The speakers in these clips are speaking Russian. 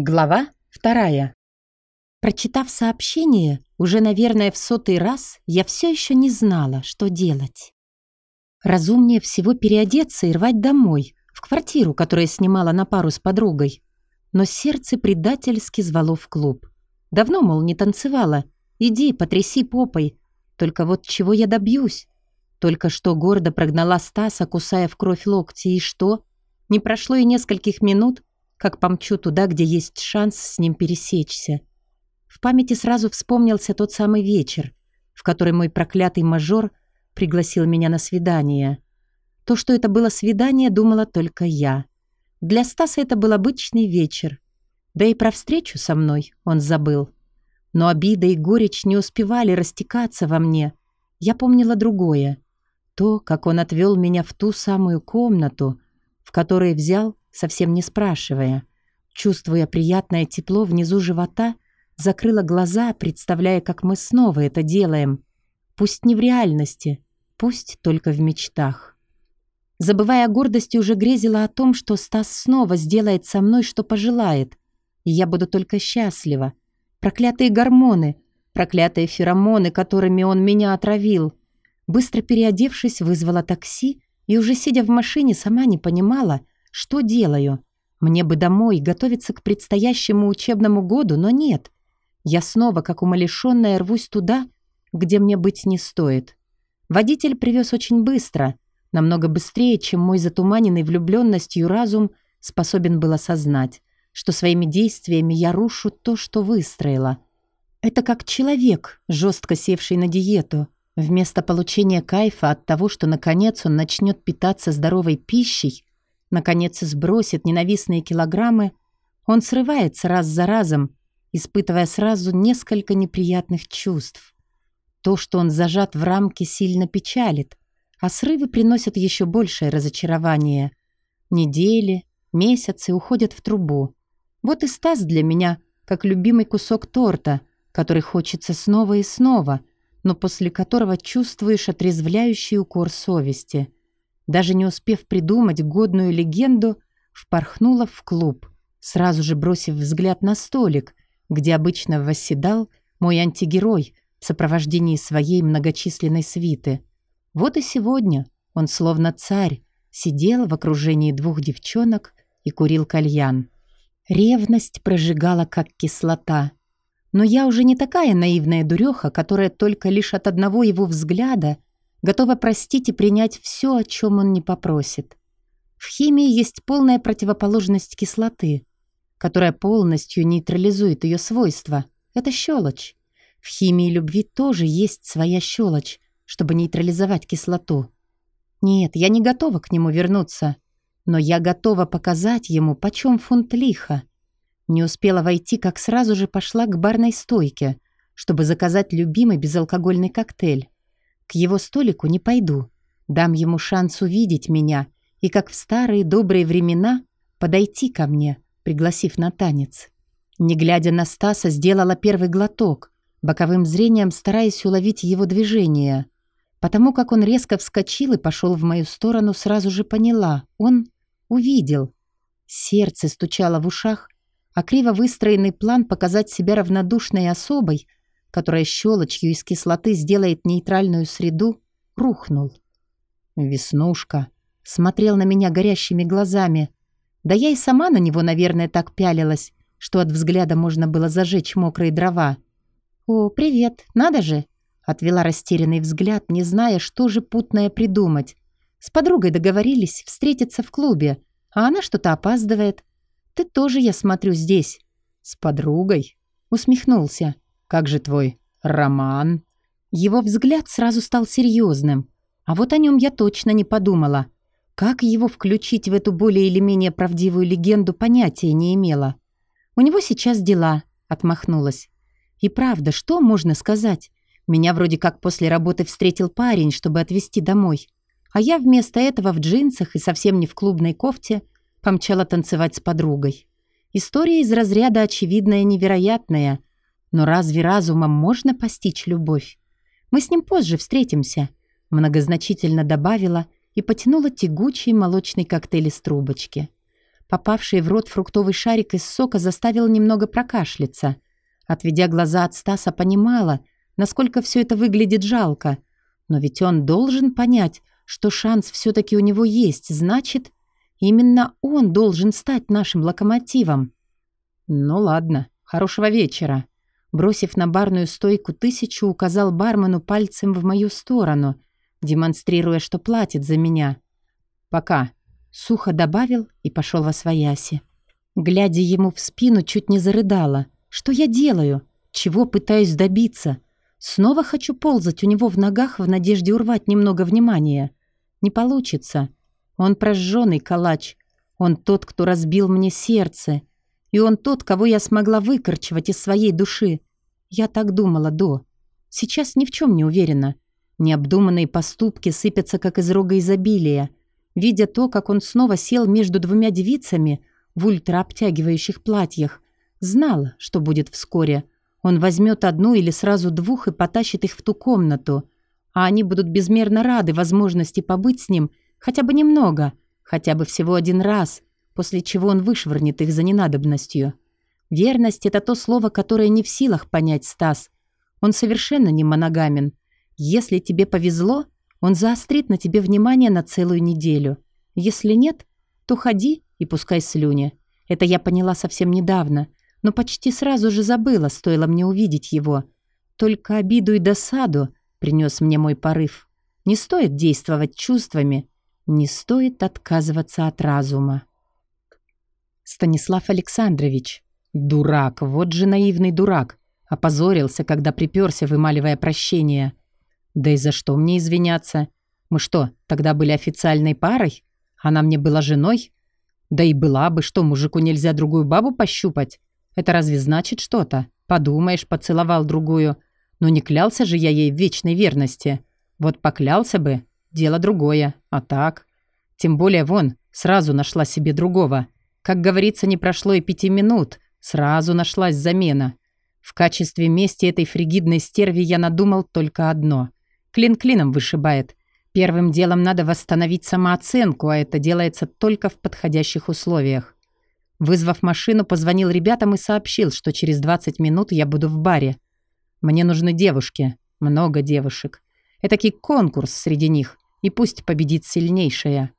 Глава вторая. Прочитав сообщение, уже, наверное, в сотый раз, я все еще не знала, что делать. Разумнее всего переодеться и рвать домой, в квартиру, которую снимала на пару с подругой. Но сердце предательски звало в клуб. Давно, мол, не танцевала. Иди, потряси попой. Только вот чего я добьюсь? Только что гордо прогнала Стаса, кусая в кровь локти, и что? Не прошло и нескольких минут, как помчу туда, где есть шанс с ним пересечься. В памяти сразу вспомнился тот самый вечер, в который мой проклятый мажор пригласил меня на свидание. То, что это было свидание, думала только я. Для Стаса это был обычный вечер. Да и про встречу со мной он забыл. Но обида и горечь не успевали растекаться во мне. Я помнила другое. То, как он отвел меня в ту самую комнату, в которой взял совсем не спрашивая. Чувствуя приятное тепло внизу живота, закрыла глаза, представляя, как мы снова это делаем. Пусть не в реальности, пусть только в мечтах. Забывая о гордости, уже грезила о том, что Стас снова сделает со мной, что пожелает. И я буду только счастлива. Проклятые гормоны, проклятые феромоны, которыми он меня отравил. Быстро переодевшись, вызвала такси и уже сидя в машине, сама не понимала, что делаю? Мне бы домой, готовиться к предстоящему учебному году, но нет. Я снова, как умалишенная, рвусь туда, где мне быть не стоит. Водитель привез очень быстро, намного быстрее, чем мой затуманенный влюбленностью разум способен был осознать, что своими действиями я рушу то, что выстроила. Это как человек, жестко севший на диету. Вместо получения кайфа от того, что наконец он начнет питаться здоровой пищей, наконец сбросит ненавистные килограммы, он срывается раз за разом, испытывая сразу несколько неприятных чувств. То, что он зажат в рамке, сильно печалит, а срывы приносят еще большее разочарование. Недели, месяцы уходят в трубу. Вот и Стас для меня, как любимый кусок торта, который хочется снова и снова, но после которого чувствуешь отрезвляющий укор совести – даже не успев придумать годную легенду, впорхнула в клуб, сразу же бросив взгляд на столик, где обычно восседал мой антигерой в сопровождении своей многочисленной свиты. Вот и сегодня он, словно царь, сидел в окружении двух девчонок и курил кальян. Ревность прожигала, как кислота. Но я уже не такая наивная дуреха, которая только лишь от одного его взгляда – готова простить и принять все, о чем он не попросит. В химии есть полная противоположность кислоты, которая полностью нейтрализует ее свойства. Это щелочь. В химии любви тоже есть своя щелочь, чтобы нейтрализовать кислоту. Нет, я не готова к нему вернуться, но я готова показать ему, почем фунт лиха. Не успела войти, как сразу же пошла к барной стойке, чтобы заказать любимый безалкогольный коктейль. К его столику не пойду. Дам ему шанс увидеть меня и, как в старые добрые времена, подойти ко мне, пригласив на танец. Не глядя на Стаса, сделала первый глоток, боковым зрением стараясь уловить его движение. Потому как он резко вскочил и пошел в мою сторону, сразу же поняла. Он увидел. Сердце стучало в ушах, а криво выстроенный план показать себя равнодушной особой – которая щелочью из кислоты сделает нейтральную среду, рухнул. Веснушка смотрел на меня горящими глазами. Да я и сама на него, наверное, так пялилась, что от взгляда можно было зажечь мокрые дрова. «О, привет, надо же!» Отвела растерянный взгляд, не зная, что же путное придумать. С подругой договорились встретиться в клубе, а она что-то опаздывает. «Ты тоже, я смотрю, здесь». «С подругой?» Усмехнулся. Как же твой роман?» Его взгляд сразу стал серьезным. А вот о нем я точно не подумала. Как его включить в эту более или менее правдивую легенду, понятия не имела. «У него сейчас дела», — отмахнулась. «И правда, что можно сказать? Меня вроде как после работы встретил парень, чтобы отвезти домой. А я вместо этого в джинсах и совсем не в клубной кофте помчала танцевать с подругой. История из разряда очевидная невероятная, но разве разумом можно постичь любовь? Мы с ним позже встретимся, многозначительно добавила и потянула тягучий молочный коктейль из трубочки. Попавший в рот фруктовый шарик из сока заставил немного прокашляться. Отведя глаза от Стаса, понимала, насколько все это выглядит жалко. Но ведь он должен понять, что шанс все-таки у него есть, значит, именно он должен стать нашим локомотивом. Ну ладно, хорошего вечера. Бросив на барную стойку тысячу, указал бармену пальцем в мою сторону, демонстрируя, что платит за меня. «Пока», — сухо добавил и пошел во свояси. Глядя ему в спину, чуть не зарыдала. «Что я делаю? Чего пытаюсь добиться? Снова хочу ползать у него в ногах в надежде урвать немного внимания. Не получится. Он прожженный калач. Он тот, кто разбил мне сердце. И он тот, кого я смогла выкорчевать из своей души. Я так думала до. Сейчас ни в чем не уверена. Необдуманные поступки сыпятся, как из рога изобилия. Видя то, как он снова сел между двумя девицами в ультраобтягивающих платьях, знала, что будет вскоре. Он возьмет одну или сразу двух и потащит их в ту комнату. А они будут безмерно рады возможности побыть с ним хотя бы немного, хотя бы всего один раз, после чего он вышвырнет их за ненадобностью. Верность — это то слово, которое не в силах понять Стас. Он совершенно не моногамен. Если тебе повезло, он заострит на тебе внимание на целую неделю. Если нет, то ходи и пускай слюни. Это я поняла совсем недавно, но почти сразу же забыла, стоило мне увидеть его. Только обиду и досаду принес мне мой порыв. Не стоит действовать чувствами, не стоит отказываться от разума. Станислав Александрович. Дурак, вот же наивный дурак. Опозорился, когда приперся, вымаливая прощение. Да и за что мне извиняться? Мы что, тогда были официальной парой? Она мне была женой? Да и была бы, что мужику нельзя другую бабу пощупать? Это разве значит что-то? Подумаешь, поцеловал другую. Но не клялся же я ей в вечной верности. Вот поклялся бы, дело другое. А так? Тем более вон, сразу нашла себе другого. Как говорится, не прошло и пяти минут. Сразу нашлась замена. В качестве мести этой фригидной стерви я надумал только одно. Клин клином вышибает. Первым делом надо восстановить самооценку, а это делается только в подходящих условиях. Вызвав машину, позвонил ребятам и сообщил, что через 20 минут я буду в баре. Мне нужны девушки. Много девушек. Этакий конкурс среди них. И пусть победит сильнейшая.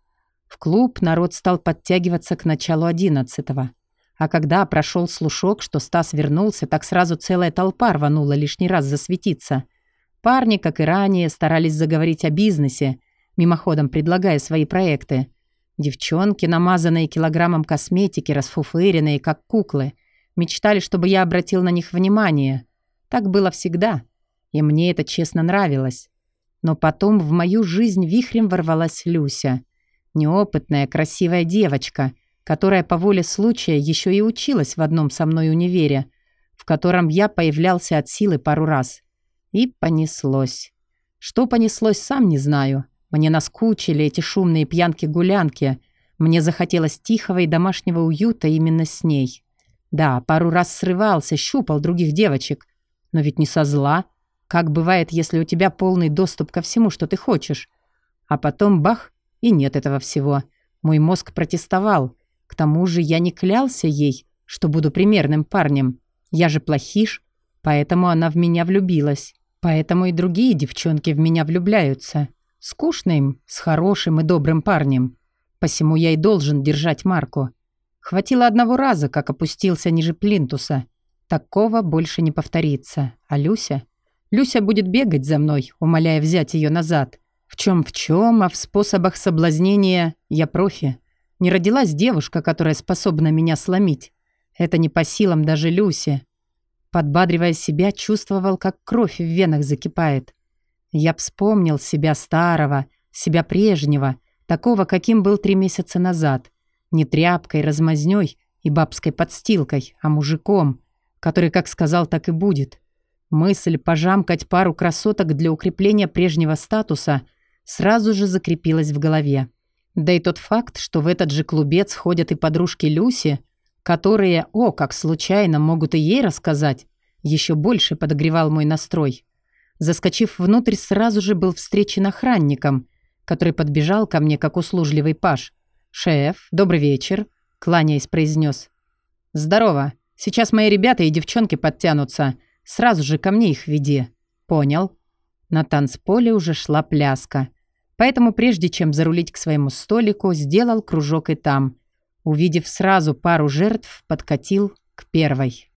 В клуб народ стал подтягиваться к началу одиннадцатого. А когда прошел слушок, что Стас вернулся, так сразу целая толпа рванула лишний раз засветиться. Парни, как и ранее, старались заговорить о бизнесе, мимоходом предлагая свои проекты. Девчонки, намазанные килограммом косметики, расфуфыренные, как куклы, мечтали, чтобы я обратил на них внимание. Так было всегда, и мне это честно нравилось. Но потом в мою жизнь вихрем ворвалась Люся. Неопытная, красивая девочка, которая по воле случая еще и училась в одном со мной универе, в котором я появлялся от силы пару раз. И понеслось. Что понеслось, сам не знаю. Мне наскучили эти шумные пьянки-гулянки. Мне захотелось тихого и домашнего уюта именно с ней. Да, пару раз срывался, щупал других девочек. Но ведь не со зла. Как бывает, если у тебя полный доступ ко всему, что ты хочешь. А потом бах, и нет этого всего. Мой мозг протестовал. К тому же я не клялся ей, что буду примерным парнем. Я же плохиш, поэтому она в меня влюбилась. Поэтому и другие девчонки в меня влюбляются. Скучно им с хорошим и добрым парнем. Посему я и должен держать марку. Хватило одного раза, как опустился ниже плинтуса. Такого больше не повторится. А Люся? Люся будет бегать за мной, умоляя взять ее назад. В чем в чем, а в способах соблазнения я профи. Не родилась девушка, которая способна меня сломить. Это не по силам даже Люсе. Подбадривая себя, чувствовал, как кровь в венах закипает. Я вспомнил себя старого, себя прежнего, такого, каким был три месяца назад. Не тряпкой, размазнёй и бабской подстилкой, а мужиком, который как сказал, так и будет. Мысль пожамкать пару красоток для укрепления прежнего статуса сразу же закрепилась в голове. Да и тот факт, что в этот же клубец ходят и подружки Люси, которые, о, как случайно, могут и ей рассказать, еще больше подогревал мой настрой. Заскочив внутрь, сразу же был встречен охранником, который подбежал ко мне, как услужливый паш. «Шеф, добрый вечер. кланяясь, произнес. «Здорово. Сейчас мои ребята и девчонки подтянутся. Сразу же ко мне их веди». «Понял». На танцполе уже шла пляска. Поэтому прежде чем зарулить к своему столику, сделал кружок и там. Увидев сразу пару жертв, подкатил к первой.